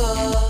for.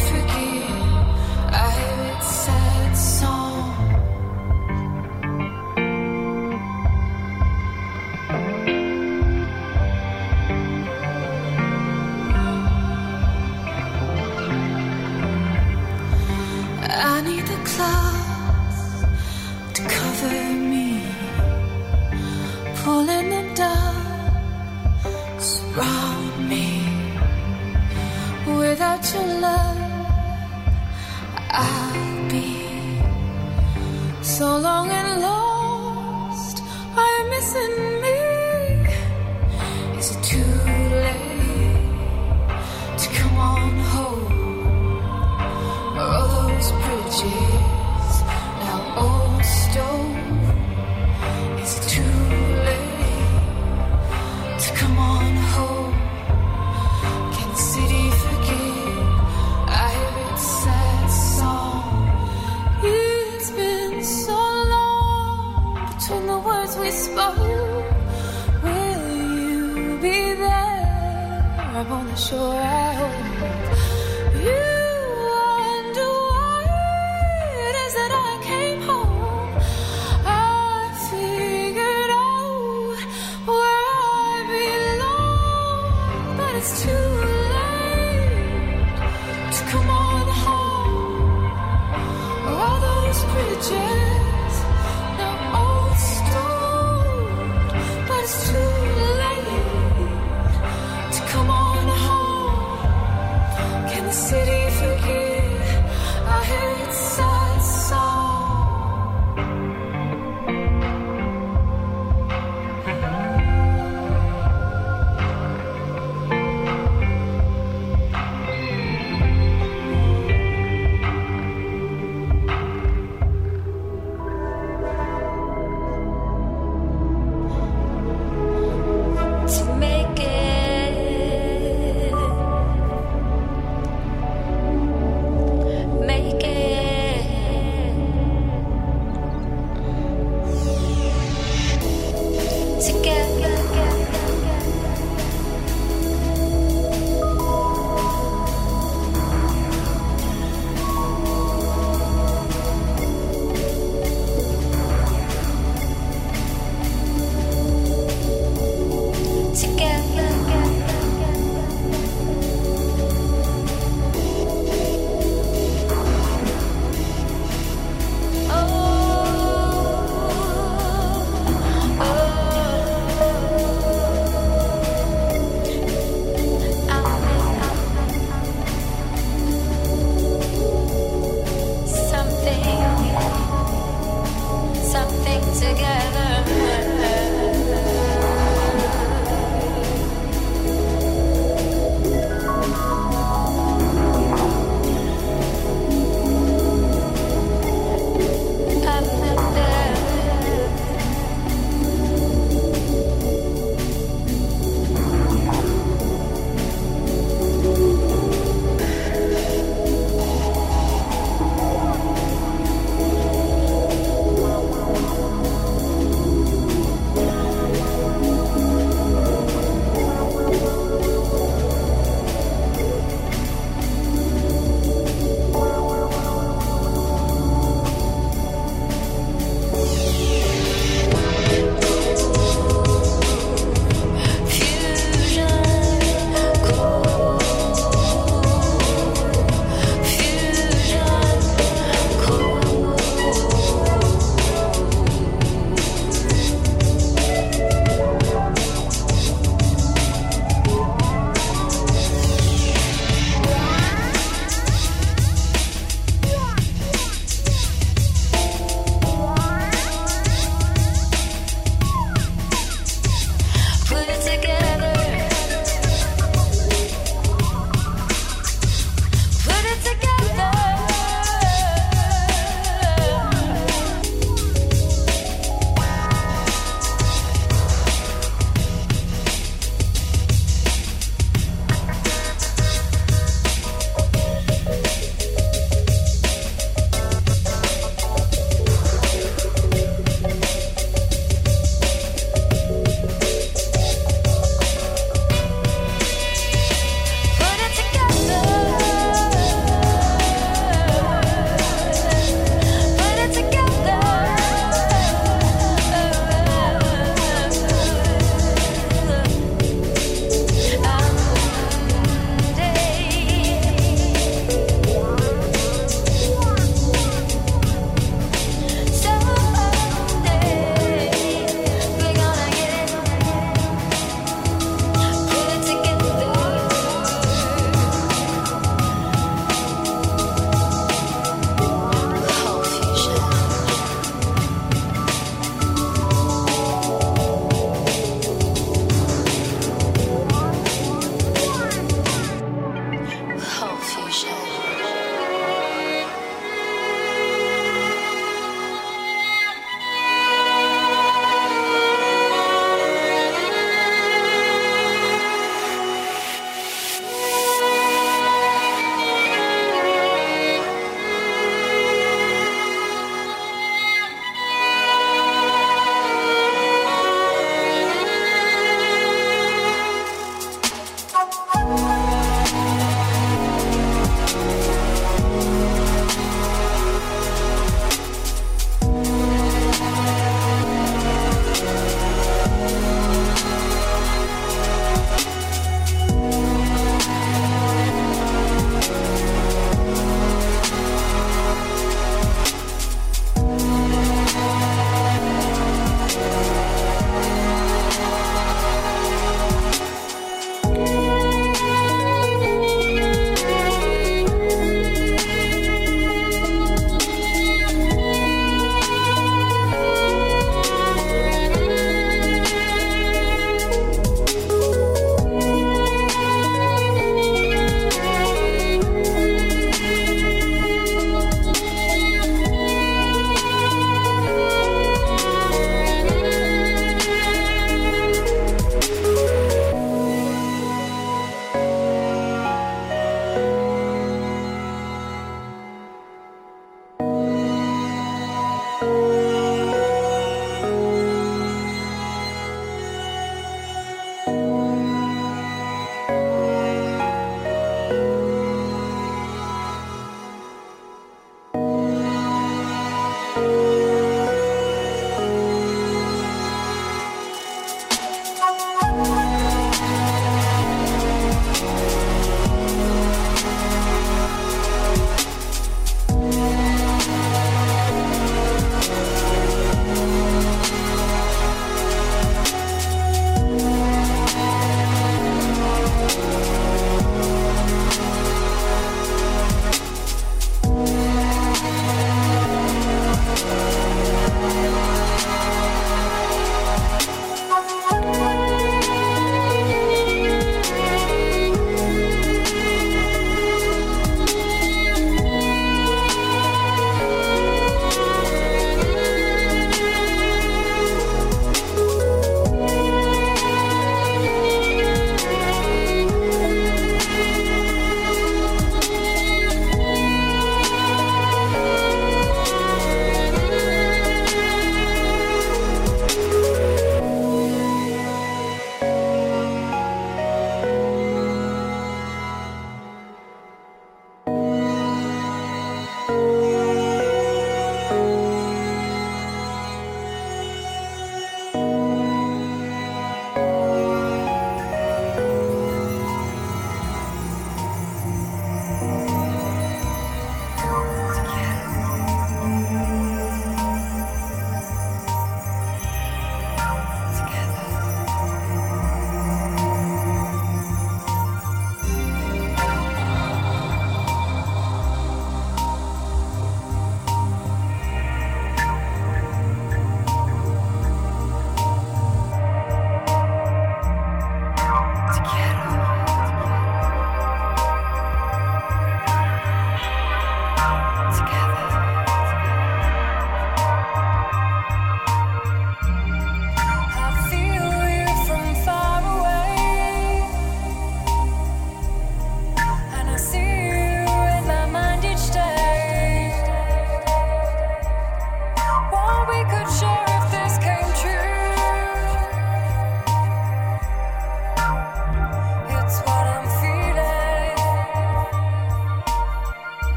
on. I hope.